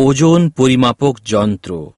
ওজন পরিমাপক যন্ত্র।